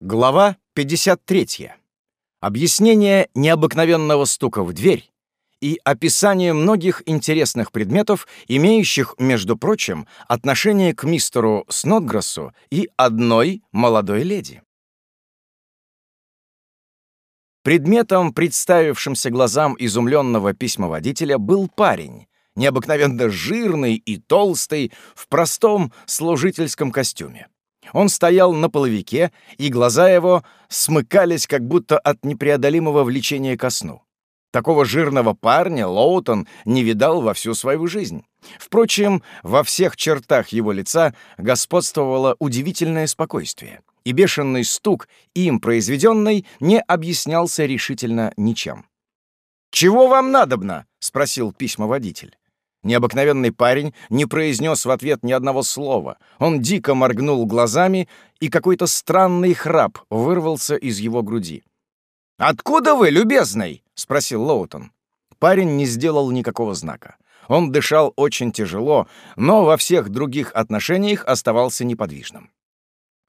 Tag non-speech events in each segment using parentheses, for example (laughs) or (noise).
Глава 53. Объяснение необыкновенного стука в дверь и описание многих интересных предметов, имеющих, между прочим, отношение к мистеру Снотграссу и одной молодой леди. Предметом, представившимся глазам изумленного письмоводителя, был парень, необыкновенно жирный и толстый, в простом служительском костюме. Он стоял на половике, и глаза его смыкались как будто от непреодолимого влечения ко сну. Такого жирного парня Лоутон не видал во всю свою жизнь. Впрочем, во всех чертах его лица господствовало удивительное спокойствие, и бешеный стук, им произведенный, не объяснялся решительно ничем. «Чего вам надобно?» — спросил письмоводитель. Необыкновенный парень не произнес в ответ ни одного слова. Он дико моргнул глазами, и какой-то странный храп вырвался из его груди. «Откуда вы, любезный?» — спросил Лоутон. Парень не сделал никакого знака. Он дышал очень тяжело, но во всех других отношениях оставался неподвижным.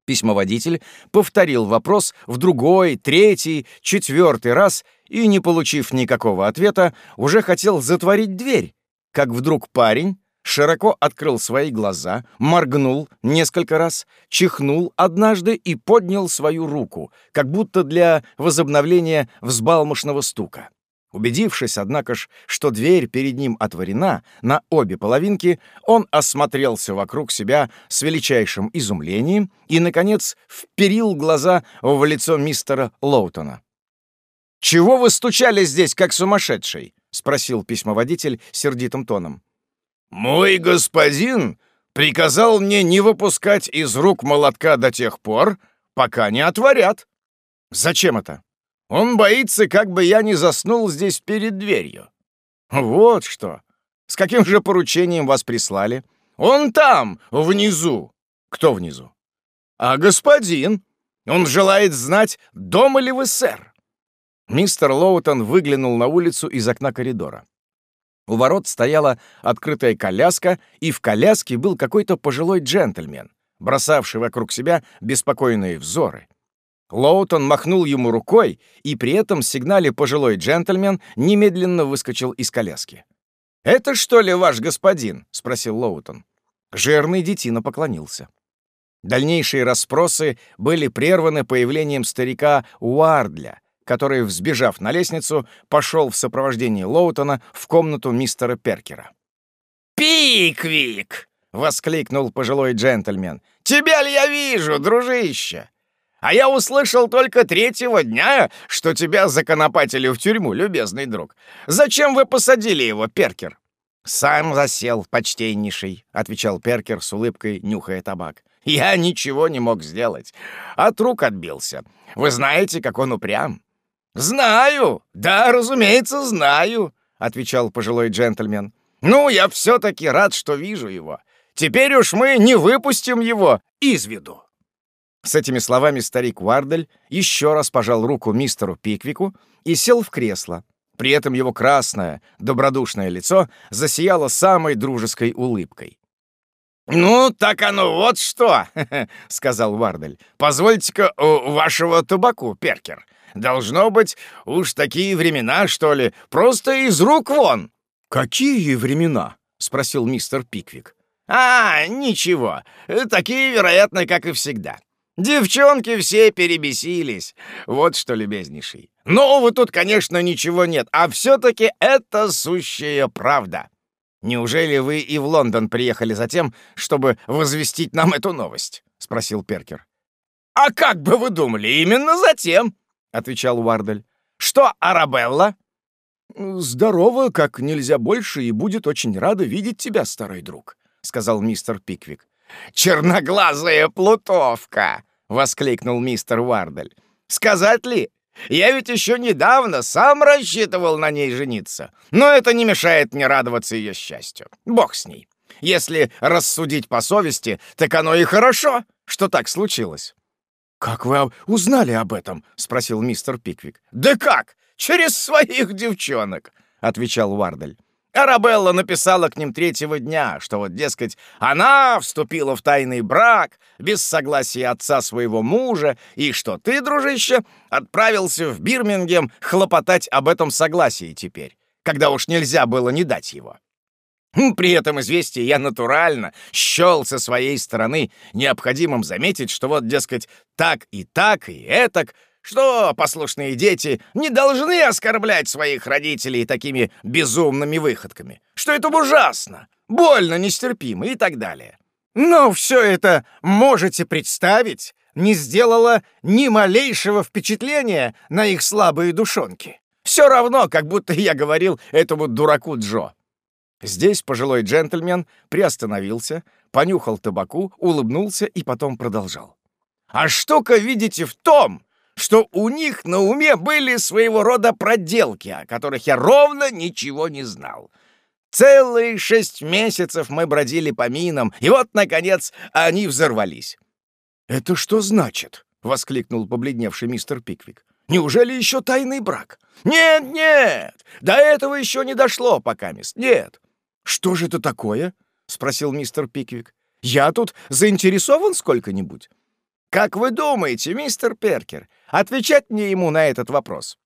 Письмоводитель повторил вопрос в другой, третий, четвертый раз и, не получив никакого ответа, уже хотел затворить дверь, как вдруг парень широко открыл свои глаза, моргнул несколько раз, чихнул однажды и поднял свою руку, как будто для возобновления взбалмошного стука. Убедившись, однако ж, что дверь перед ним отворена на обе половинки, он осмотрелся вокруг себя с величайшим изумлением и, наконец, вперил глаза в лицо мистера Лоутона. «Чего вы стучали здесь, как сумасшедший?» — спросил письмоводитель сердитым тоном. «Мой господин приказал мне не выпускать из рук молотка до тех пор, пока не отворят». «Зачем это?» «Он боится, как бы я не заснул здесь перед дверью». «Вот что! С каким же поручением вас прислали?» «Он там, внизу». «Кто внизу?» «А господин. Он желает знать, дома ли вы, сэр». Мистер Лоутон выглянул на улицу из окна коридора. У ворот стояла открытая коляска, и в коляске был какой-то пожилой джентльмен, бросавший вокруг себя беспокойные взоры. Лоутон махнул ему рукой, и при этом сигнале пожилой джентльмен немедленно выскочил из коляски. «Это что ли ваш господин?» — спросил Лоутон. Жирный детина поклонился. Дальнейшие расспросы были прерваны появлением старика Уардля — который, взбежав на лестницу, пошел в сопровождении Лоутона в комнату мистера Перкера. «Пиквик!» — воскликнул пожилой джентльмен. «Тебя ли я вижу, дружище? А я услышал только третьего дня, что тебя законопатили в тюрьму, любезный друг. Зачем вы посадили его, Перкер?» «Сам засел, почтеннейший», — отвечал Перкер с улыбкой, нюхая табак. «Я ничего не мог сделать. От рук отбился. Вы знаете, как он упрям. «Знаю! Да, разумеется, знаю!» — отвечал пожилой джентльмен. «Ну, я все-таки рад, что вижу его. Теперь уж мы не выпустим его из виду». С этими словами старик Уардель еще раз пожал руку мистеру Пиквику и сел в кресло. При этом его красное, добродушное лицо засияло самой дружеской улыбкой. «Ну, так оно вот что!» (laughs) — сказал Уардель. «Позвольте-ка вашего табаку, Перкер. Должно быть, уж такие времена, что ли, просто из рук вон!» «Какие времена?» — спросил мистер Пиквик. «А, ничего, такие, вероятно, как и всегда. Девчонки все перебесились. Вот что, любезнейший. Нового тут, конечно, ничего нет, а все-таки это сущая правда. Неужели вы и в Лондон приехали за тем, чтобы возвестить нам эту новость?» — спросил Перкер. «А как бы вы думали, именно за тем!» — отвечал Уардель. «Что, Арабелла?» «Здорово, как нельзя больше, и будет очень рада видеть тебя, старый друг», — сказал мистер Пиквик. «Черноглазая плутовка!» — воскликнул мистер Уардель. «Сказать ли? Я ведь еще недавно сам рассчитывал на ней жениться, но это не мешает мне радоваться ее счастью. Бог с ней. Если рассудить по совести, так оно и хорошо, что так случилось». «Как вы узнали об этом?» — спросил мистер Пиквик. «Да как? Через своих девчонок!» — отвечал Уардель. Арабелла написала к ним третьего дня, что вот, дескать, она вступила в тайный брак без согласия отца своего мужа, и что ты, дружище, отправился в Бирмингем хлопотать об этом согласии теперь, когда уж нельзя было не дать его. Хм, при этом известии я натурально счел со своей стороны необходимым заметить, что вот, дескать, так и так и этак — что послушные дети не должны оскорблять своих родителей такими безумными выходками, что это ужасно, больно, нестерпимо и так далее. Но все это можете представить, не сделало ни малейшего впечатления на их слабые душонки. Все равно, как будто я говорил этому дураку Джо. Здесь пожилой джентльмен приостановился, понюхал табаку, улыбнулся и потом продолжал. «А штука, видите, в том, что у них на уме были своего рода проделки, о которых я ровно ничего не знал. Целые шесть месяцев мы бродили по минам, и вот, наконец, они взорвались. «Это что значит?» — воскликнул побледневший мистер Пиквик. «Неужели еще тайный брак?» «Нет, нет! До этого еще не дошло пока, мисс. Нет!» «Что же это такое?» — спросил мистер Пиквик. «Я тут заинтересован сколько-нибудь?» «Как вы думаете, мистер Перкер, отвечать мне ему на этот вопрос?»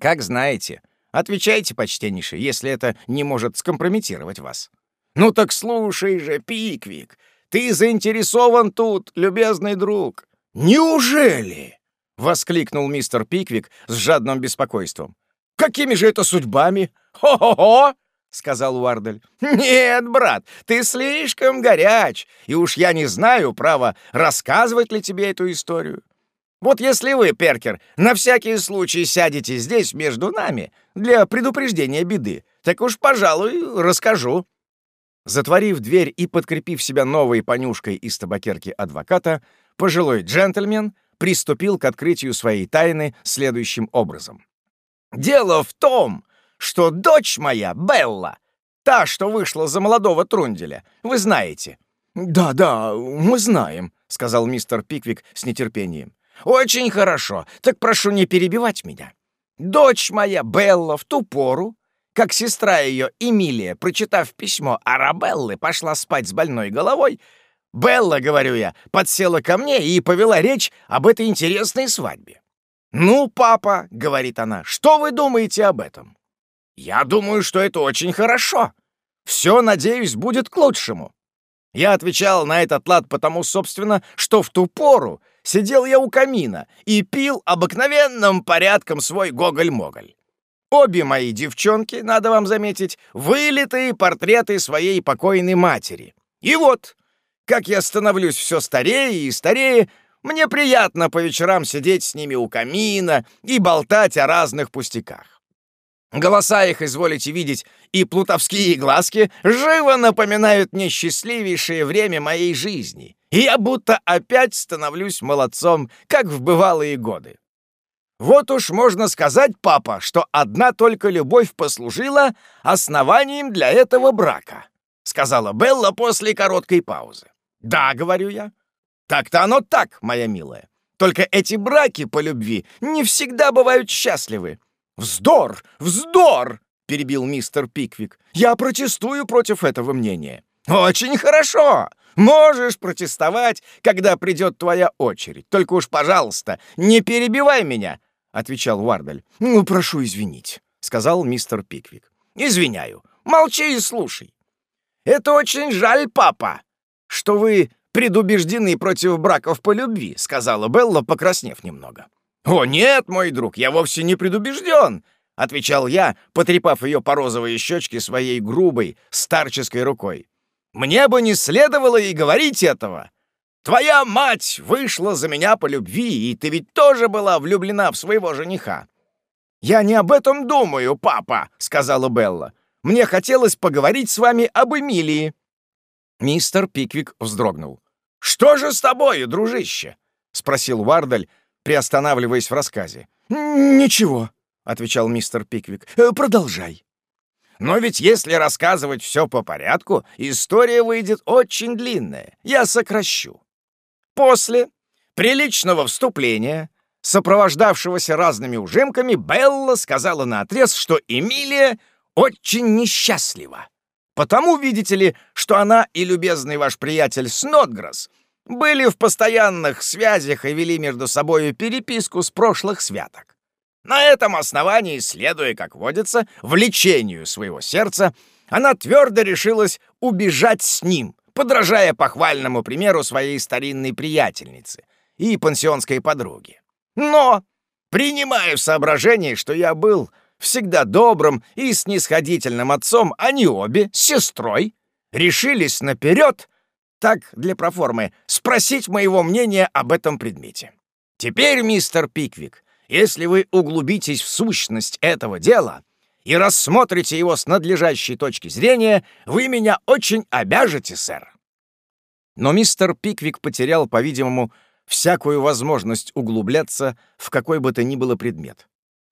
«Как знаете. Отвечайте, почтеннейший, если это не может скомпрометировать вас». «Ну так слушай же, Пиквик, ты заинтересован тут, любезный друг». «Неужели?» — воскликнул мистер Пиквик с жадным беспокойством. «Какими же это судьбами? Хо-хо-хо!» — сказал Уардель. «Нет, брат, ты слишком горяч, и уж я не знаю, право, рассказывать ли тебе эту историю. Вот если вы, Перкер, на всякий случай сядете здесь между нами для предупреждения беды, так уж, пожалуй, расскажу». Затворив дверь и подкрепив себя новой понюшкой из табакерки адвоката, пожилой джентльмен приступил к открытию своей тайны следующим образом. «Дело в том, что дочь моя, Белла, та, что вышла за молодого Трунделя, вы знаете». «Да-да, мы знаем», — сказал мистер Пиквик с нетерпением. «Очень хорошо. Так прошу не перебивать меня. Дочь моя, Белла, в ту пору, как сестра ее, Эмилия, прочитав письмо Арабеллы, пошла спать с больной головой, Белла, говорю я, подсела ко мне и повела речь об этой интересной свадьбе. «Ну, папа», — говорит она, — «что вы думаете об этом?» «Я думаю, что это очень хорошо. Все, надеюсь, будет к лучшему». Я отвечал на этот лад потому, собственно, что в ту пору сидел я у камина и пил обыкновенным порядком свой гоголь-моголь. Обе мои девчонки, надо вам заметить, вылитые портреты своей покойной матери. И вот, как я становлюсь все старее и старее, мне приятно по вечерам сидеть с ними у камина и болтать о разных пустяках. Голоса их, изволите видеть, и плутовские глазки живо напоминают мне счастливейшее время моей жизни, и я будто опять становлюсь молодцом, как в бывалые годы. Вот уж можно сказать, папа, что одна только любовь послужила основанием для этого брака, сказала Белла после короткой паузы. Да, говорю я. Так-то оно так, моя милая. Только эти браки по любви не всегда бывают счастливы. «Вздор! Вздор!» — перебил мистер Пиквик. «Я протестую против этого мнения». «Очень хорошо! Можешь протестовать, когда придет твоя очередь. Только уж, пожалуйста, не перебивай меня!» — отвечал Уардель. «Ну, прошу извинить», — сказал мистер Пиквик. «Извиняю. Молчи и слушай. Это очень жаль, папа, что вы предубеждены против браков по любви», — сказала Белла, покраснев немного. «О, нет, мой друг, я вовсе не предубежден!» — отвечал я, потрепав ее по розовой щечке своей грубой, старческой рукой. «Мне бы не следовало и говорить этого. Твоя мать вышла за меня по любви, и ты ведь тоже была влюблена в своего жениха». «Я не об этом думаю, папа», — сказала Белла. «Мне хотелось поговорить с вами об Эмилии». Мистер Пиквик вздрогнул. «Что же с тобой, дружище?» — спросил Вардаль, приостанавливаясь в рассказе. «Ничего», — отвечал мистер Пиквик. «Э, «Продолжай». «Но ведь если рассказывать все по порядку, история выйдет очень длинная. Я сокращу. После приличного вступления, сопровождавшегося разными ужимками, Белла сказала наотрез, что Эмилия очень несчастлива. Потому, видите ли, что она и любезный ваш приятель Снотграсс были в постоянных связях и вели между собой переписку с прошлых святок. На этом основании, следуя, как водится, влечению своего сердца, она твердо решилась убежать с ним, подражая похвальному примеру своей старинной приятельницы и пансионской подруги. Но, принимая в соображение, что я был всегда добрым и снисходительным отцом, они обе с сестрой решились наперед, так для проформы, спросить моего мнения об этом предмете. Теперь, мистер Пиквик, если вы углубитесь в сущность этого дела и рассмотрите его с надлежащей точки зрения, вы меня очень обяжете, сэр. Но мистер Пиквик потерял, по-видимому, всякую возможность углубляться в какой бы то ни было предмет.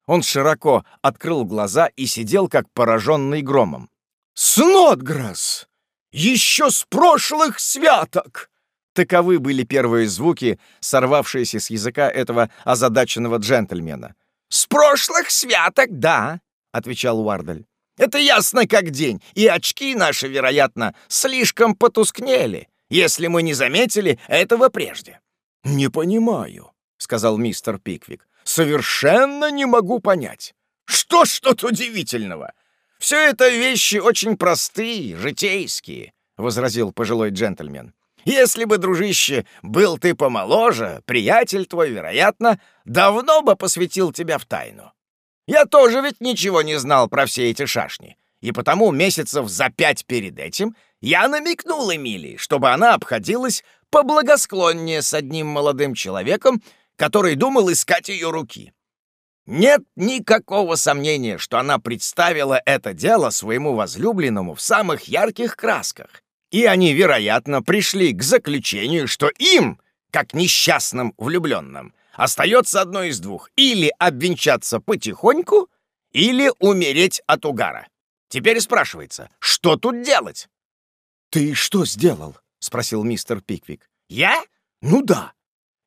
Он широко открыл глаза и сидел, как пораженный громом. «Снотграсс! Еще с прошлых святок!» Таковы были первые звуки, сорвавшиеся с языка этого озадаченного джентльмена. «С прошлых святок, да», — отвечал Уардаль. «Это ясно как день, и очки наши, вероятно, слишком потускнели, если мы не заметили этого прежде». «Не понимаю», — сказал мистер Пиквик. «Совершенно не могу понять. Что ж тут удивительного? Все это вещи очень простые, житейские», — возразил пожилой джентльмен. Если бы, дружище, был ты помоложе, приятель твой, вероятно, давно бы посвятил тебя в тайну. Я тоже ведь ничего не знал про все эти шашни, и потому месяцев за пять перед этим я намекнул Эмилии, чтобы она обходилась поблагосклоннее с одним молодым человеком, который думал искать ее руки. Нет никакого сомнения, что она представила это дело своему возлюбленному в самых ярких красках, и они, вероятно, пришли к заключению, что им, как несчастным влюбленным, остается одно из двух — или обвенчаться потихоньку, или умереть от угара. Теперь спрашивается, что тут делать? «Ты что сделал?» — спросил мистер Пиквик. «Я? Ну да.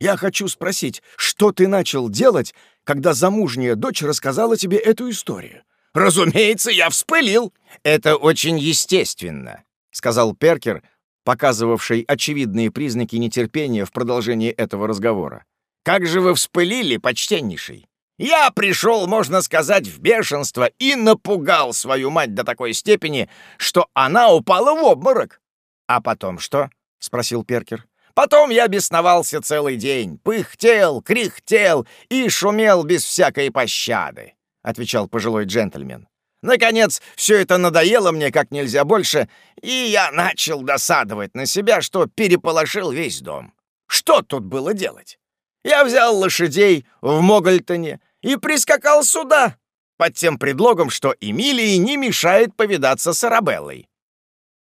Я хочу спросить, что ты начал делать, когда замужняя дочь рассказала тебе эту историю?» «Разумеется, я вспылил. Это очень естественно сказал Перкер, показывавший очевидные признаки нетерпения в продолжении этого разговора. «Как же вы вспылили, почтеннейший! Я пришел, можно сказать, в бешенство и напугал свою мать до такой степени, что она упала в обморок. А потом что?» — спросил Перкер. «Потом я бесновался целый день, пыхтел, кряхтел и шумел без всякой пощады», — отвечал пожилой джентльмен. Наконец, все это надоело мне как нельзя больше, и я начал досадовать на себя, что переполошил весь дом. Что тут было делать? Я взял лошадей в Могольтоне и прискакал сюда, под тем предлогом, что Эмилии не мешает повидаться с Арабеллой.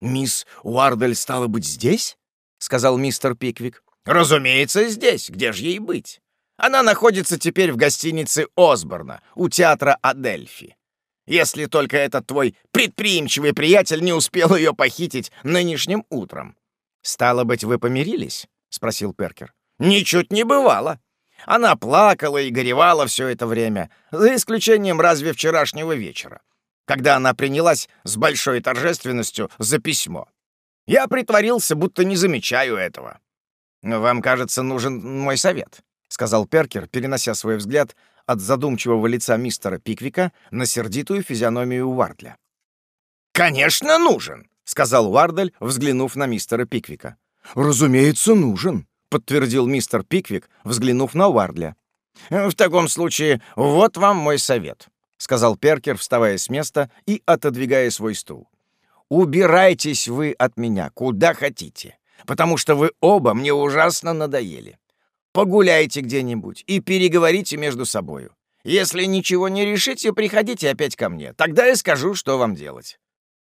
«Мисс Уардель стала быть здесь?» — сказал мистер Пиквик. «Разумеется, здесь. Где же ей быть? Она находится теперь в гостинице Осборна у театра Адельфи. Если только этот твой предприимчивый приятель не успел ее похитить нынешним утром. «Стало быть, вы помирились?» — спросил Перкер. «Ничуть не бывало. Она плакала и горевала все это время, за исключением разве вчерашнего вечера, когда она принялась с большой торжественностью за письмо. Я притворился, будто не замечаю этого. «Вам, кажется, нужен мой совет», — сказал Перкер, перенося свой взгляд от задумчивого лица мистера Пиквика на сердитую физиономию Уардля. «Конечно, нужен!» — сказал Уардель, взглянув на мистера Пиквика. «Разумеется, нужен», — подтвердил мистер Пиквик, взглянув на Уардля. «В таком случае, вот вам мой совет», — сказал Перкер, вставая с места и отодвигая свой стул. «Убирайтесь вы от меня, куда хотите, потому что вы оба мне ужасно надоели. Погуляйте где-нибудь и переговорите между собою. Если ничего не решите, приходите опять ко мне. Тогда я скажу, что вам делать».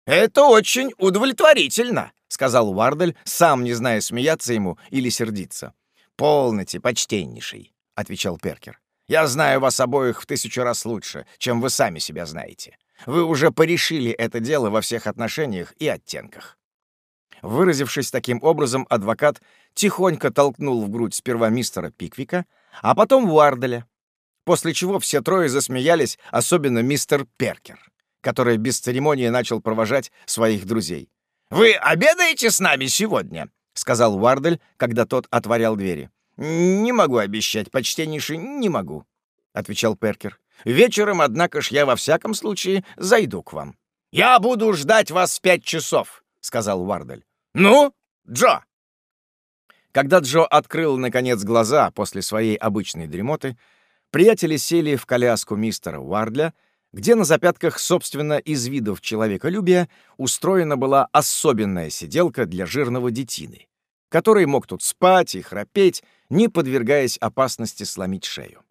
«Это очень удовлетворительно», — сказал Уардель, сам не зная, смеяться ему или сердиться. «Полноте, почтеннейший», — отвечал Перкер. «Я знаю вас обоих в тысячу раз лучше, чем вы сами себя знаете. Вы уже порешили это дело во всех отношениях и оттенках». Выразившись таким образом, адвокат тихонько толкнул в грудь сперва мистера Пиквика, а потом Уарделя, после чего все трое засмеялись, особенно мистер Перкер, который без церемонии начал провожать своих друзей. «Вы обедаете с нами сегодня?» — сказал Уардель, когда тот отворял двери. «Не могу обещать, почтеннейший, не могу», — отвечал Перкер. «Вечером, однако ж, я во всяком случае зайду к вам». «Я буду ждать вас в пять часов», — сказал Уардель. «Ну, Джо!» Когда Джо открыл, наконец, глаза после своей обычной дремоты, приятели сели в коляску мистера Уардля, где на запятках, собственно, из видов человеколюбия устроена была особенная сиделка для жирного детины, который мог тут спать и храпеть, не подвергаясь опасности сломить шею.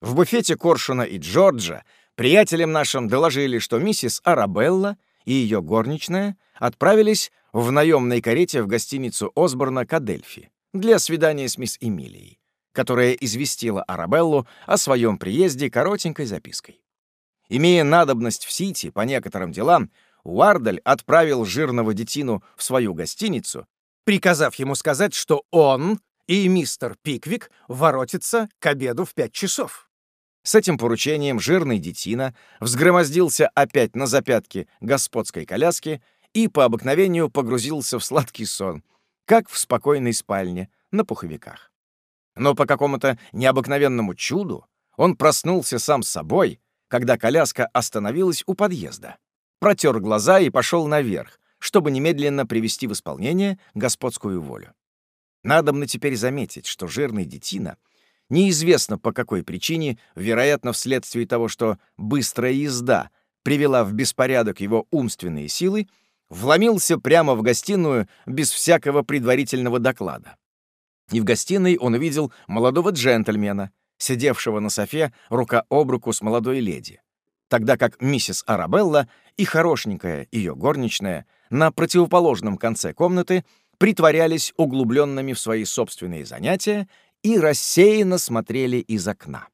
В буфете Коршуна и Джорджа приятелям нашим доложили, что миссис Арабелла и ее горничная отправились в наемной карете в гостиницу Осборна к Адельфи для свидания с мисс Эмилией, которая известила Арабеллу о своем приезде коротенькой запиской. Имея надобность в Сити по некоторым делам, Уардаль отправил жирного детину в свою гостиницу, приказав ему сказать, что он и мистер Пиквик воротятся к обеду в пять часов. С этим поручением жирный детина взгромоздился опять на запятки господской коляски и по обыкновению погрузился в сладкий сон, как в спокойной спальне на пуховиках. Но по какому-то необыкновенному чуду он проснулся сам собой, когда коляска остановилась у подъезда, протер глаза и пошел наверх, чтобы немедленно привести в исполнение господскую волю. Надобно теперь заметить, что жирный детина, неизвестно по какой причине, вероятно, вследствие того, что быстрая езда привела в беспорядок его умственные силы, вломился прямо в гостиную без всякого предварительного доклада. И в гостиной он увидел молодого джентльмена, сидевшего на софе рука об руку с молодой леди, тогда как миссис Арабелла и хорошенькая ее горничная на противоположном конце комнаты притворялись углубленными в свои собственные занятия и рассеянно смотрели из окна.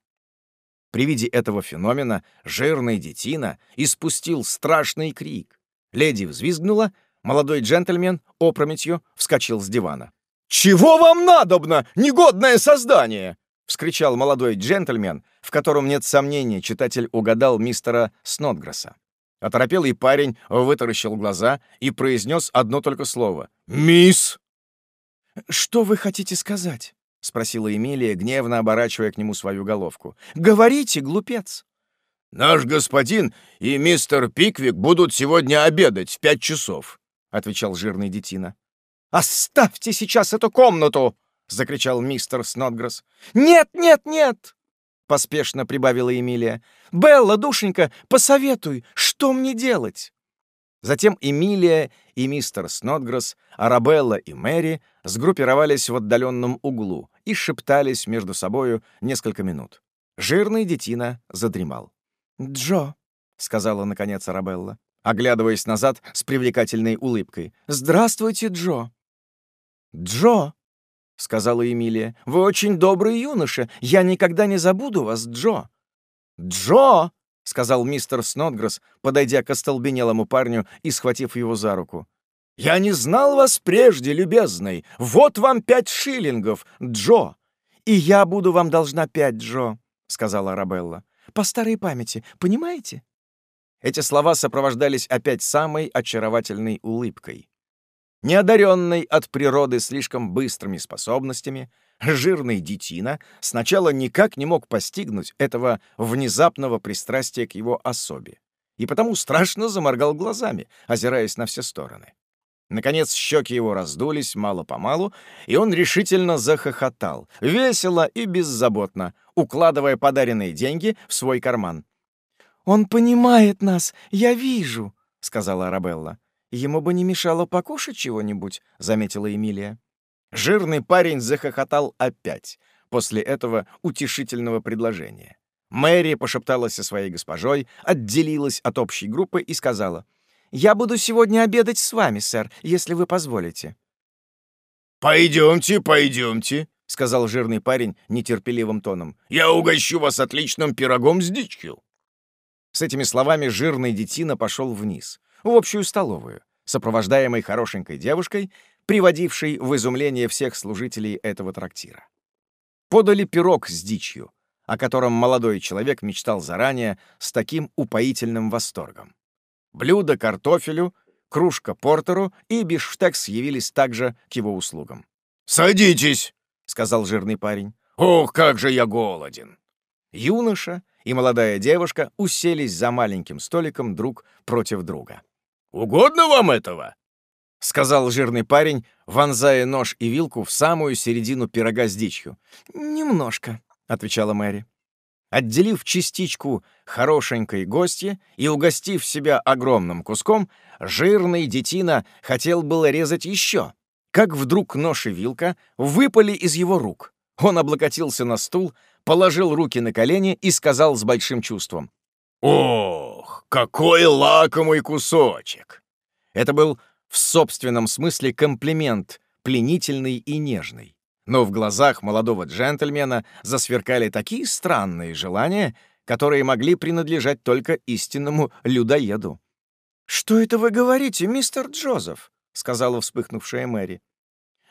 При виде этого феномена жирный детина испустил страшный крик. Леди взвизгнула, молодой джентльмен опрометью вскочил с дивана. «Чего вам надобно, негодное создание?» — вскричал молодой джентльмен, в котором нет сомнений, читатель угадал мистера Снотгресса. Оторопелый парень вытаращил глаза и произнес одно только слово. «Мисс!» «Что вы хотите сказать?» — спросила Эмилия, гневно оборачивая к нему свою головку. «Говорите, глупец!» «Наш господин и мистер Пиквик будут сегодня обедать в пять часов», — отвечал жирный детина. «Оставьте сейчас эту комнату!» — закричал мистер Снотгресс. «Нет, нет, нет!» — поспешно прибавила Эмилия. «Белла, душенька, посоветуй, что мне делать?» Затем Эмилия и мистер Снотгресс, Арабелла и Мэри сгруппировались в отдаленном углу и шептались между собою несколько минут. Жирный детина задремал. «Джо», — сказала, наконец, Арабелла, оглядываясь назад с привлекательной улыбкой. «Здравствуйте, Джо». «Джо», — сказала Эмилия, — «вы очень добрый юноша. Я никогда не забуду вас, Джо». «Джо», — сказал мистер Снотгресс, подойдя к остолбенелому парню и схватив его за руку. «Я не знал вас прежде, любезный. Вот вам пять шиллингов, Джо». «И я буду вам должна пять, Джо», — сказала Арабелла по старой памяти, понимаете?» Эти слова сопровождались опять самой очаровательной улыбкой. Неодаренный от природы слишком быстрыми способностями, жирный детина сначала никак не мог постигнуть этого внезапного пристрастия к его особе, и потому страшно заморгал глазами, озираясь на все стороны. Наконец щеки его раздулись мало-помалу, и он решительно захохотал, весело и беззаботно, укладывая подаренные деньги в свой карман. «Он понимает нас, я вижу», — сказала Арабелла. «Ему бы не мешало покушать чего-нибудь», — заметила Эмилия. Жирный парень захохотал опять после этого утешительного предложения. Мэри пошепталась со своей госпожой, отделилась от общей группы и сказала — я буду сегодня обедать с вами, сэр, если вы позволите». «Пойдемте, пойдемте», — сказал жирный парень нетерпеливым тоном. «Я угощу вас отличным пирогом с дичью». С этими словами жирный детина пошел вниз, в общую столовую, сопровождаемый хорошенькой девушкой, приводившей в изумление всех служителей этого трактира. Подали пирог с дичью, о котором молодой человек мечтал заранее с таким упоительным восторгом. Блюдо картофелю, кружка портеру и бифштекс явились также к его услугам. «Садитесь!» — сказал жирный парень. «Ох, как же я голоден!» Юноша и молодая девушка уселись за маленьким столиком друг против друга. «Угодно вам этого?» — сказал жирный парень, вонзая нож и вилку в самую середину пирога с дичью. «Немножко», — отвечала Мэри. Отделив частичку хорошенькой гости и угостив себя огромным куском, жирный детина хотел было резать еще, как вдруг нож и вилка выпали из его рук. Он облокотился на стул, положил руки на колени и сказал с большим чувством. «Ох, какой лакомый кусочек!» Это был в собственном смысле комплимент, пленительный и нежный но в глазах молодого джентльмена засверкали такие странные желания, которые могли принадлежать только истинному людоеду. «Что это вы говорите, мистер Джозеф?» — сказала вспыхнувшая Мэри.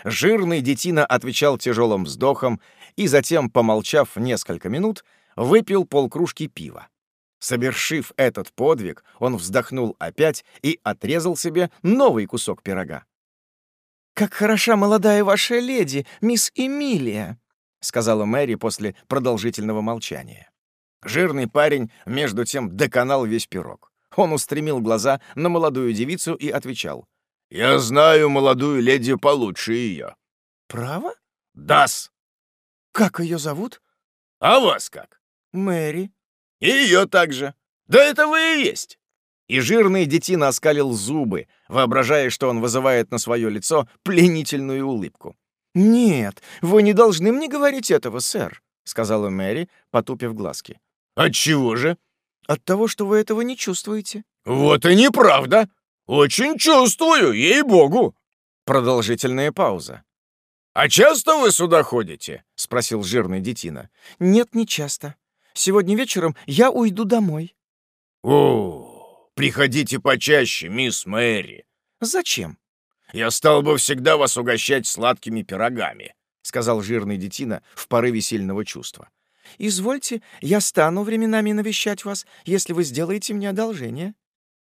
Жирный детина отвечал тяжелым вздохом и затем, помолчав несколько минут, выпил полкружки пива. Совершив этот подвиг, он вздохнул опять и отрезал себе новый кусок пирога. «Как хороша молодая ваша леди, мисс Эмилия», — сказала Мэри после продолжительного молчания. Жирный парень, между тем, доконал весь пирог. Он устремил глаза на молодую девицу и отвечал. «Я знаю молодую леди получше ее». «Право?» «Дас». «Как ее зовут?» «А вас как?» «Мэри». «И ее также». «Да это вы и есть». И жирный детина оскалил зубы, воображая, что он вызывает на свое лицо пленительную улыбку. «Нет, вы не должны мне говорить этого, сэр», — сказала Мэри, потупив глазки. «Отчего же?» «От того, что вы этого не чувствуете». «Вот и неправда. Очень чувствую, ей-богу». Продолжительная пауза. «А часто вы сюда ходите?» — спросил жирный детина. «Нет, не часто. Сегодня вечером я уйду домой». «О, Приходите почаще, мисс Мэри». «Зачем?» «Я стал бы всегда вас угощать сладкими пирогами», — сказал жирный детина в порыве сильного чувства. «Извольте, я стану временами навещать вас, если вы сделаете мне одолжение».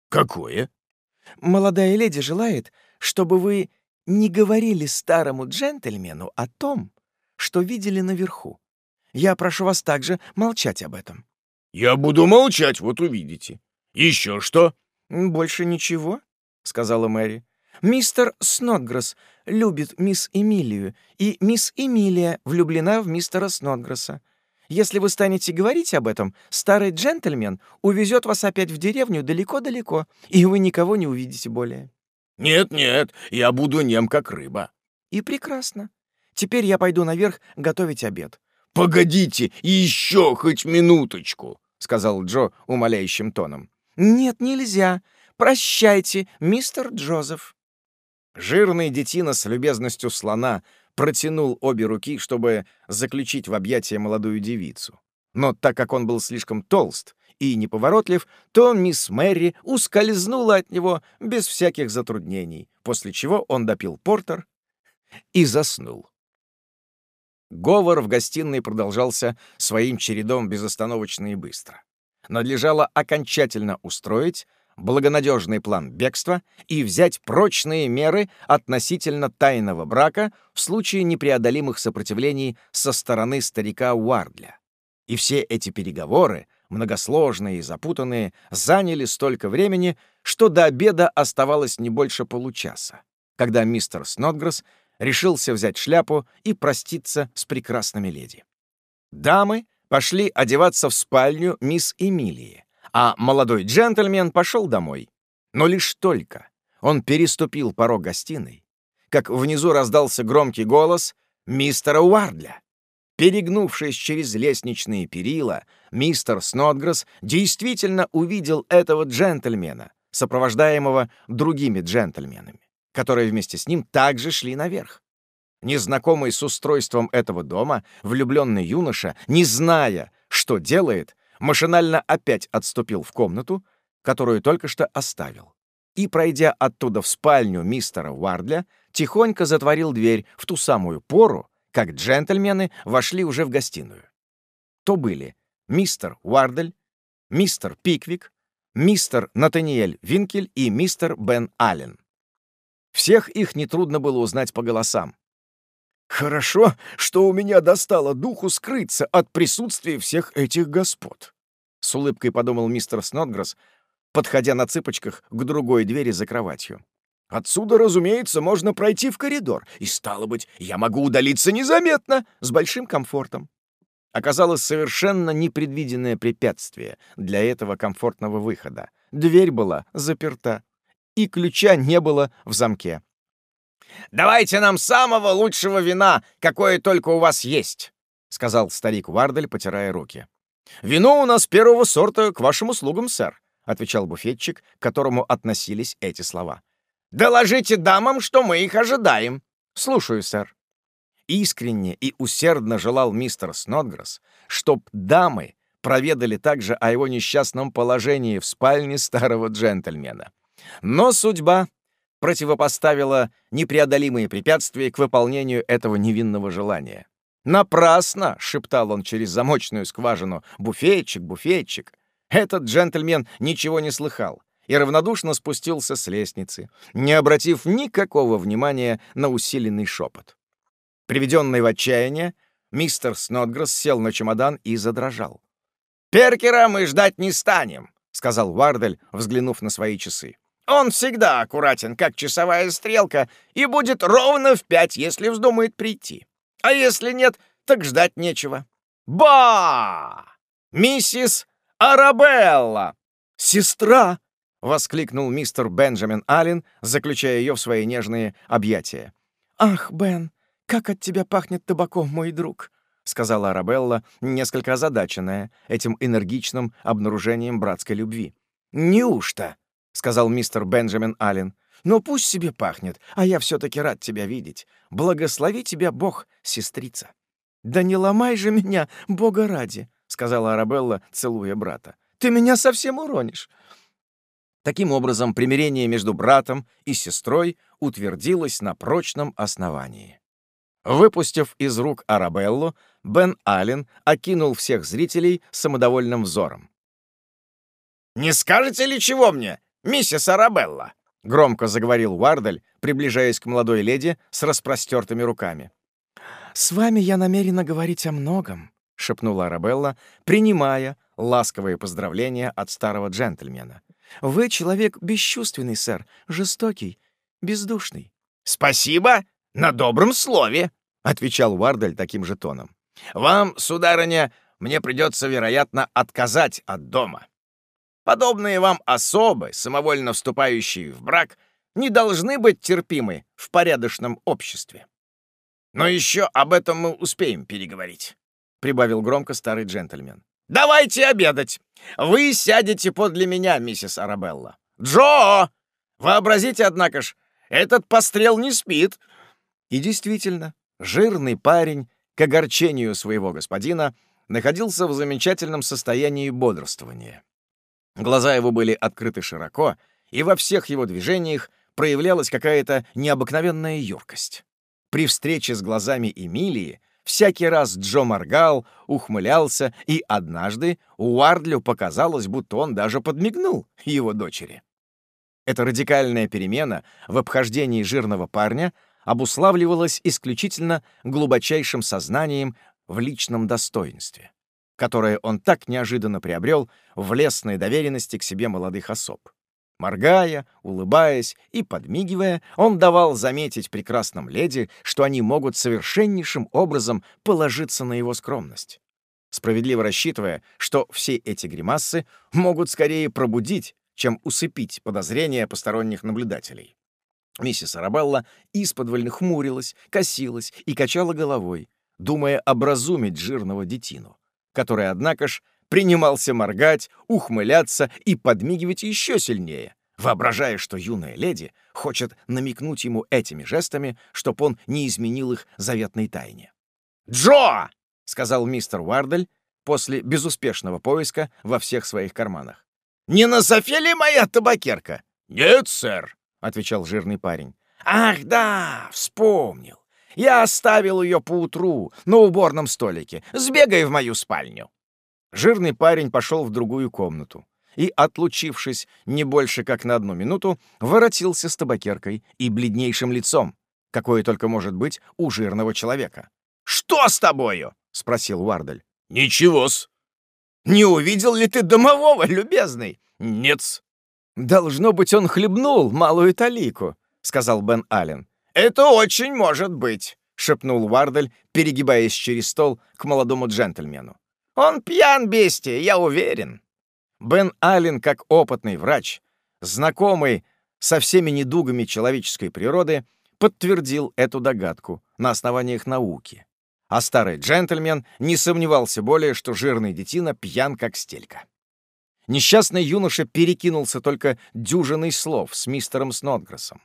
«Какое?» «Молодая леди желает, чтобы вы не говорили старому джентльмену о том, что видели наверху. Я прошу вас также молчать об этом». «Я буду молчать, вот увидите. «Еще что?» «Больше ничего», — сказала Мэри. «Мистер Снотгресс любит мисс Эмилию, и мисс Эмилия влюблена в мистера Снотгресса. Если вы станете говорить об этом, старый джентльмен увезет вас опять в деревню далеко-далеко, и вы никого не увидите более». «Нет-нет, я буду нем, как рыба». «И прекрасно. Теперь я пойду наверх готовить обед». «Погодите, еще хоть минуточку», — сказал Джо умоляющим тоном. «Нет, нельзя. Прощайте, мистер Джозеф». Жирный детина с любезностью слона протянул обе руки, чтобы заключить в объятия молодую девицу. Но так как он был слишком толст и неповоротлив, то мисс Мэри ускользнула от него без всяких затруднений, после чего он допил портер и заснул. Говор в гостиной продолжался своим чередом безостановочно и быстро надлежало окончательно устроить благонадежный план бегства и взять прочные меры относительно тайного брака в случае непреодолимых сопротивлений со стороны старика Уардля. И все эти переговоры, многосложные и запутанные, заняли столько времени, что до обеда оставалось не больше получаса, когда мистер Снотгресс решился взять шляпу и проститься с прекрасными леди. Дамы пошли одеваться в спальню мисс Эмилии, а молодой джентльмен пошел домой. Но лишь только он переступил порог гостиной, как внизу раздался громкий голос мистера Уардля. Перегнувшись через лестничные перила, мистер Снотгресс действительно увидел этого джентльмена, сопровождаемого другими джентльменами, которые вместе с ним также шли наверх. Незнакомый с устройством этого дома, влюбленный юноша, не зная, что делает, машинально опять отступил в комнату, которую только что оставил. И, пройдя оттуда в спальню мистера Уардля, тихонько затворил дверь в ту самую пору, как джентльмены вошли уже в гостиную. То были мистер Уардель, мистер Пиквик, мистер Натаниэль Винкель и мистер Бен Аллен. Всех их нетрудно было узнать по голосам. «Хорошо, что у меня достало духу скрыться от присутствия всех этих господ», — с улыбкой подумал мистер Снотгресс, подходя на цыпочках к другой двери за кроватью. «Отсюда, разумеется, можно пройти в коридор, и, стало быть, я могу удалиться незаметно, с большим комфортом». Оказалось совершенно непредвиденное препятствие для этого комфортного выхода. Дверь была заперта и ключа не было в замке. «Давайте нам самого лучшего вина, какое только у вас есть», — сказал старик Вардель, потирая руки. «Вино у нас первого сорта к вашим услугам, сэр», — отвечал буфетчик, к которому относились эти слова. «Доложите дамам, что мы их ожидаем». «Слушаю, сэр». Искренне и усердно желал мистер Снотгресс, чтоб дамы проведали также о его несчастном положении в спальне старого джентльмена. Но судьба противопоставила непреодолимые препятствия к выполнению этого невинного желания. «Напрасно!» — шептал он через замочную скважину. «Буфетчик, буфетчик!» Этот джентльмен ничего не слыхал и равнодушно спустился с лестницы, не обратив никакого внимания на усиленный шепот. Приведенный в отчаяние, мистер Снотгресс сел на чемодан и задрожал. «Перкера мы ждать не станем», — сказал Вардель, взглянув на свои часы. Он всегда аккуратен, как часовая стрелка, и будет ровно в пять, если вздумает прийти. А если нет, так ждать нечего. Ба! Миссис Арабелла! Сестра! — воскликнул мистер Бенджамин Аллен, заключая ее в свои нежные объятия. «Ах, Бен, как от тебя пахнет табаком, мой друг!» — сказала Арабелла, несколько озадаченная этим энергичным обнаружением братской любви. «Неужто?» — сказал мистер Бенджамин Аллен. «Но пусть себе пахнет, а я все-таки рад тебя видеть. Благослови тебя Бог, сестрица». «Да не ломай же меня, Бога ради», — сказала Арабелла, целуя брата. «Ты меня совсем уронишь». Таким образом, примирение между братом и сестрой утвердилось на прочном основании. Выпустив из рук Арабеллу, Бен Аллен окинул всех зрителей самодовольным взором. «Не скажете ли чего мне, миссис Арабелла!» — громко заговорил Уардель, приближаясь к молодой леди с распростертыми руками. «С вами я намерена говорить о многом», — шепнула Арабелла, принимая ласковые поздравления от старого джентльмена. «Вы человек бесчувственный, сэр, жестокий, бездушный». «Спасибо на добром слове», — отвечал Уардель таким же тоном. «Вам, сударыня, мне придется, вероятно, отказать от дома. Подобные вам особы, самовольно вступающие в брак, не должны быть терпимы в порядочном обществе. Но еще об этом мы успеем переговорить», — прибавил громко старый джентльмен. «Давайте обедать. Вы сядете подле меня, миссис Арабелла. Джо! Вообразите, однако ж, этот пострел не спит». И действительно, жирный парень, к огорчению своего господина, находился в замечательном состоянии бодрствования. Глаза его были открыты широко, и во всех его движениях проявлялась какая-то необыкновенная юркость. При встрече с глазами Эмилии всякий раз Джо моргал, ухмылялся, и однажды Уардлю показалось, будто он даже подмигнул его дочери. Эта радикальная перемена в обхождении жирного парня обуславливалась исключительно глубочайшим сознанием в личном достоинстве которое он так неожиданно приобрел в лесной доверенности к себе молодых особ. Моргая, улыбаясь и подмигивая, он давал заметить прекрасным леди, что они могут совершеннейшим образом положиться на его скромность, справедливо рассчитывая, что все эти гримасы могут скорее пробудить, чем усыпить подозрения посторонних наблюдателей. Миссис Арабелла исподвольно хмурилась, косилась и качала головой, думая образумить жирного детину который, однако ж, принимался моргать, ухмыляться и подмигивать еще сильнее, воображая, что юная леди хочет намекнуть ему этими жестами, чтоб он не изменил их заветной тайне. «Джо!» — сказал мистер Уардель после безуспешного поиска во всех своих карманах. «Не на софе ли моя табакерка?» «Нет, сэр», — отвечал жирный парень. «Ах да, вспомнил. Я оставил ее поутру на уборном столике. Сбегай в мою спальню». Жирный парень пошел в другую комнату. и, отлучившись не больше как на одну минуту, воротился с табакеркой и бледнейшим лицом, какое только может быть у жирного человека. «Что с тобою?» — спросил Уардель. «Ничего-с». «Не увидел ли ты домового, любезный?» «Нет-с». «Должно быть, он хлебнул малую талику», — сказал Бен Аллен. «Это очень может быть», — шепнул Уардель, перегибаясь через стол к молодому джентльмену. «Он пьян, бестия, я уверен». Бен Аллен, как опытный врач, знакомый со всеми недугами человеческой природы, подтвердил эту догадку на основаниях науки. А старый джентльмен не сомневался более, что жирный детина пьян как стелька. Несчастный юноша перекинулся только дюжиной слов с мистером Снотгрессом.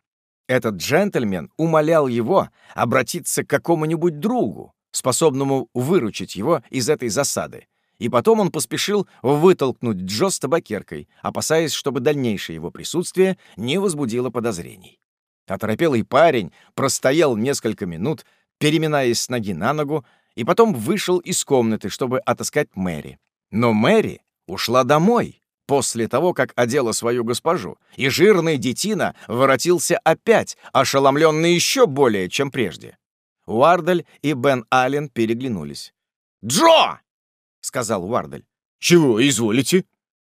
Этот джентльмен умолял его обратиться к какому-нибудь другу, способному выручить его из этой засады, и потом он поспешил вытолкнуть Джо с табакеркой, опасаясь, чтобы дальнейшее его присутствие не возбудило подозрений. Оторопелый парень простоял несколько минут, переминаясь с ноги на ногу, и потом вышел из комнаты, чтобы отыскать Мэри. Но Мэри ушла домой после того, как одела свою госпожу, и жирный детина воротился опять, ошеломленный еще более, чем прежде. Уардель и Бен Аллен переглянулись. «Джо!» — сказал Уардель. «Чего, изволите?»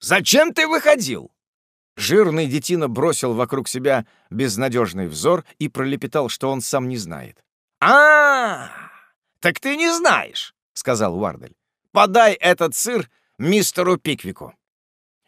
«Зачем ты выходил?» Жирный детина бросил вокруг себя безнадежный взор и пролепетал, что он сам не знает. а, -а, -а Так ты не знаешь!» — сказал Уардель. «Подай этот сыр мистеру Пиквику».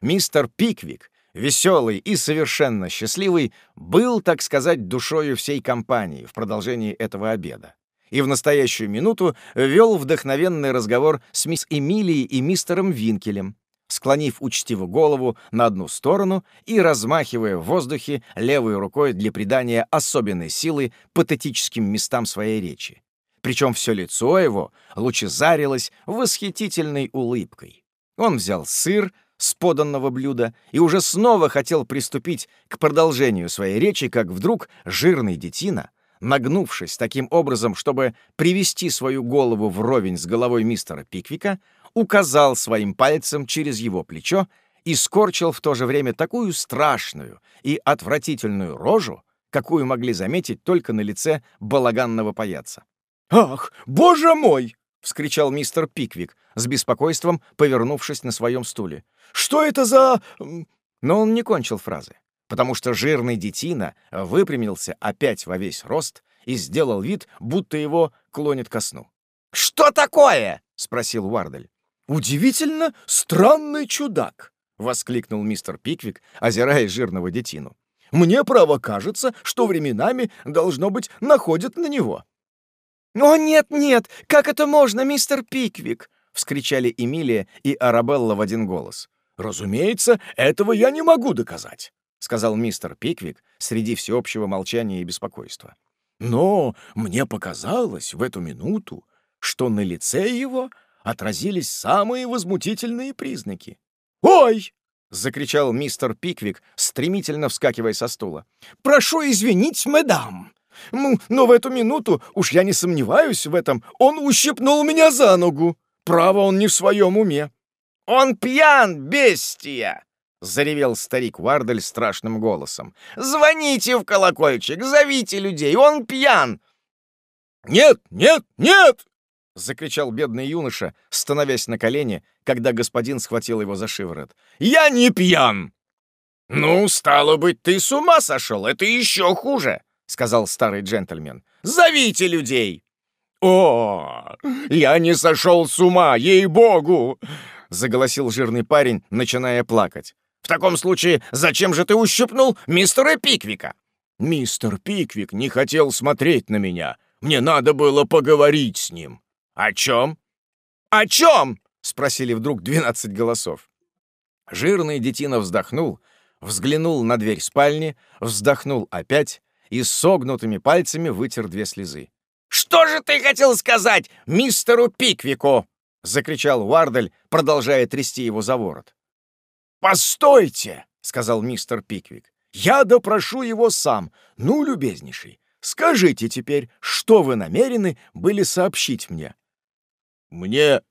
Мистер Пиквик, веселый и совершенно счастливый, был, так сказать, душою всей компании в продолжении этого обеда. И в настоящую минуту вел вдохновенный разговор с мисс Эмилией и мистером Винкелем, склонив учтиво голову на одну сторону и размахивая в воздухе левой рукой для придания особенной силы патетическим местам своей речи. Причем все лицо его лучезарилось восхитительной улыбкой. Он взял сыр с поданного блюда и уже снова хотел приступить к продолжению своей речи, как вдруг жирный детина, нагнувшись таким образом, чтобы привести свою голову вровень с головой мистера Пиквика, указал своим пальцем через его плечо и скорчил в то же время такую страшную и отвратительную рожу, какую могли заметить только на лице балаганного паяца. «Ах, боже мой!» — вскричал мистер Пиквик, с беспокойством повернувшись на своем стуле. «Что это за...» Но он не кончил фразы, потому что жирный детина выпрямился опять во весь рост и сделал вид, будто его клонит ко сну. «Что такое?» — спросил Уардель. «Удивительно странный чудак!» — воскликнул мистер Пиквик, озирая жирного детину. «Мне, право, кажется, что временами, должно быть, находят на него». «О, нет-нет! Как это можно, мистер Пиквик?» — вскричали Эмилия и Арабелла в один голос. «Разумеется, этого я не могу доказать», — сказал мистер Пиквик среди всеобщего молчания и беспокойства. «Но мне показалось в эту минуту, что на лице его отразились самые возмутительные признаки. «Ой!» — закричал мистер Пиквик, стремительно вскакивая со стула. «Прошу извинить, мадам! Ну, но в эту минуту, уж я не сомневаюсь в этом, он ущипнул меня за ногу. Право, он не в своем уме». «Он пьян, бестия!» — заревел старик Вардель страшным голосом. «Звоните в колокольчик, зовите людей, он пьян!» «Нет, нет, нет!» — закричал бедный юноша, становясь на колени, когда господин схватил его за шиворот. «Я не пьян!» «Ну, стало быть, ты с ума сошел, это еще хуже!» — сказал старый джентльмен. «Зовите людей!» «О, я не сошел с ума, ей-богу!» — заголосил жирный парень, начиная плакать. «В таком случае, зачем же ты ущипнул мистера Пиквика?» «Мистер Пиквик не хотел смотреть на меня. Мне надо было поговорить с ним». «О чем?» «О чем?» — спросили вдруг двенадцать голосов. Жирный детина вздохнул, взглянул на дверь спальни, вздохнул опять и согнутыми пальцами вытер две слезы. «Что же ты хотел сказать мистеру Пиквику?» — закричал Уардель, продолжая трясти его за ворот. «Постойте!» — сказал мистер Пиквик. «Я допрошу его сам. Ну, любезнейший, скажите теперь, что вы намерены были сообщить мне?» «Мне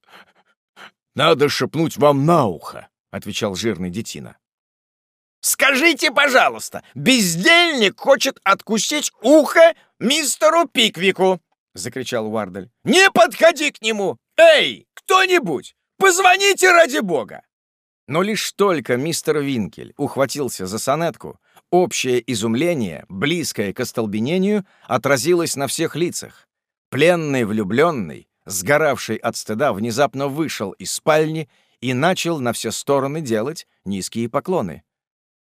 надо шепнуть вам на ухо», — отвечал жирный детина. «Скажите, пожалуйста, бездельник хочет откусить ухо мистеру Пиквику!» — закричал Уардель. «Не подходи к нему! Эй, кто-нибудь, позвоните ради бога!» Но лишь только мистер Винкель ухватился за сонетку, общее изумление, близкое к остолбенению, отразилось на всех лицах. Пленный влюбленный, сгоравший от стыда, внезапно вышел из спальни и начал на все стороны делать низкие поклоны.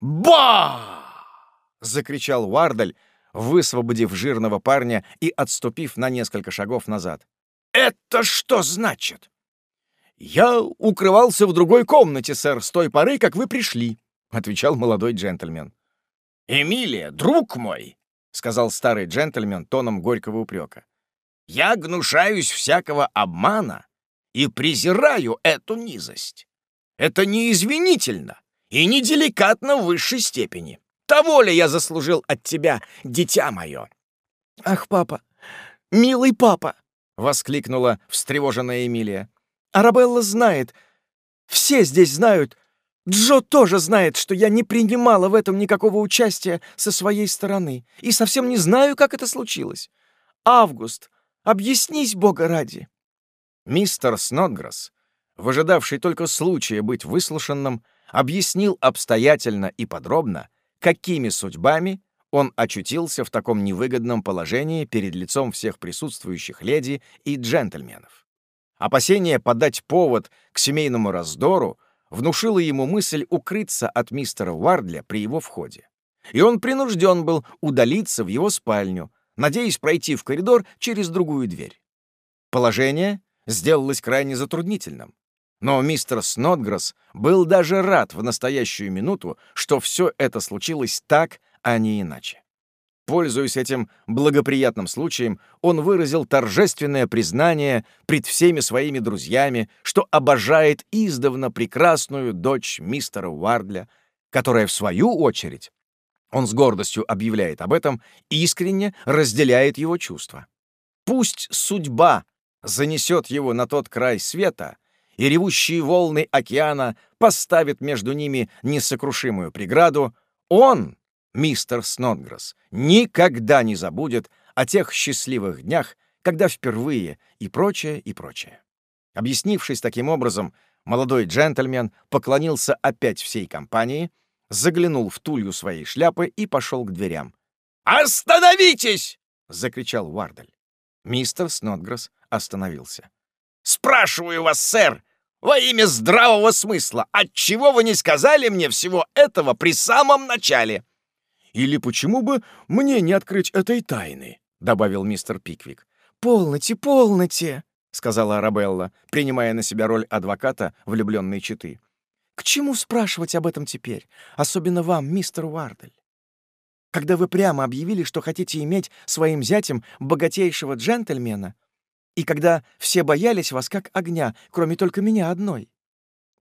«Ба!» — закричал Уардаль, высвободив жирного парня и отступив на несколько шагов назад. «Это что значит?» «Я укрывался в другой комнате, сэр, с той поры, как вы пришли», — отвечал молодой джентльмен. «Эмилия, друг мой», — сказал старый джентльмен тоном горького упрека, «я гнушаюсь всякого обмана и презираю эту низость. Это неизвинительно и неделикатно в высшей степени. Того ли я заслужил от тебя, дитя мое?» «Ах, папа! Милый папа!» — воскликнула встревоженная Эмилия. «Арабелла знает, все здесь знают, Джо тоже знает, что я не принимала в этом никакого участия со своей стороны и совсем не знаю, как это случилось. Август, объяснись, Бога ради!» Мистер Снотгресс, выжидавший только случая быть выслушанным, объяснил обстоятельно и подробно, какими судьбами он очутился в таком невыгодном положении перед лицом всех присутствующих леди и джентльменов. Опасение подать повод к семейному раздору внушило ему мысль укрыться от мистера Уардля при его входе. И он принужден был удалиться в его спальню, надеясь пройти в коридор через другую дверь. Положение сделалось крайне затруднительным. Но мистер Снотгресс был даже рад в настоящую минуту, что все это случилось так, а не иначе. Пользуясь этим благоприятным случаем, он выразил торжественное признание пред всеми своими друзьями, что обожает издавна прекрасную дочь мистера Уардля, которая, в свою очередь, он с гордостью объявляет об этом, искренне разделяет его чувства. Пусть судьба занесет его на тот край света, и ревущие волны океана поставят между ними несокрушимую преграду, он, мистер Снотгресс, никогда не забудет о тех счастливых днях, когда впервые и прочее, и прочее. Объяснившись таким образом, молодой джентльмен поклонился опять всей компании, заглянул в тулью своей шляпы и пошел к дверям. «Остановитесь!» — закричал Уардель. Мистер Снотгресс остановился. Спрашиваю вас, сэр, во имя здравого смысла, отчего вы не сказали мне всего этого при самом начале?» «Или почему бы мне не открыть этой тайны?» — добавил мистер Пиквик. «Полноте, полноте!» — сказала Арабелла, принимая на себя роль адвоката влюбленной читы. «К чему спрашивать об этом теперь, особенно вам, мистер Уардель? Когда вы прямо объявили, что хотите иметь своим зятем богатейшего джентльмена, и когда все боялись вас как огня, кроме только меня одной.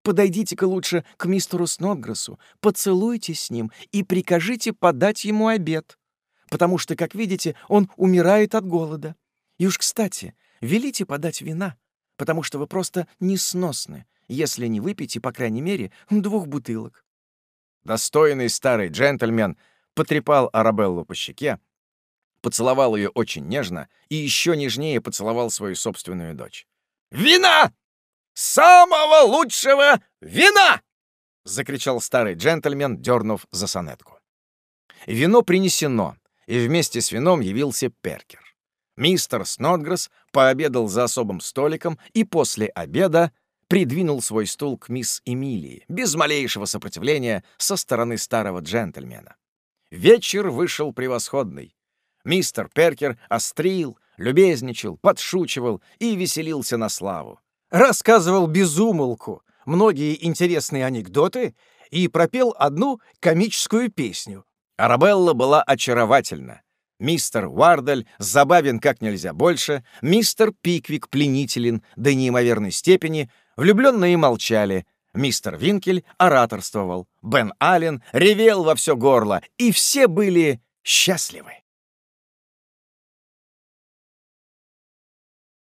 Подойдите-ка лучше к мистеру Снотгрессу, поцелуйтесь с ним и прикажите подать ему обед, потому что, как видите, он умирает от голода. И уж, кстати, велите подать вина, потому что вы просто несносны, если не выпьете, по крайней мере, двух бутылок. Достойный старый джентльмен потрепал Арабеллу по щеке, поцеловал ее очень нежно и еще нежнее поцеловал свою собственную дочь. «Вина! Самого лучшего вина!» — закричал старый джентльмен, дернув за сонетку. Вино принесено, и вместе с вином явился Перкер. Мистер Снотгресс пообедал за особым столиком и после обеда придвинул свой стул к мисс Эмилии, без малейшего сопротивления со стороны старого джентльмена. Вечер вышел превосходный. Мистер Перкер острил, любезничал, подшучивал и веселился на славу. Рассказывал безумолку многие интересные анекдоты и пропел одну комическую песню. Арабелла была очаровательна. Мистер Уардель забавен как нельзя больше, мистер Пиквик пленителен до неимоверной степени, влюбленные молчали, мистер Винкель ораторствовал, Бен Аллен ревел во все горло, и все были счастливы.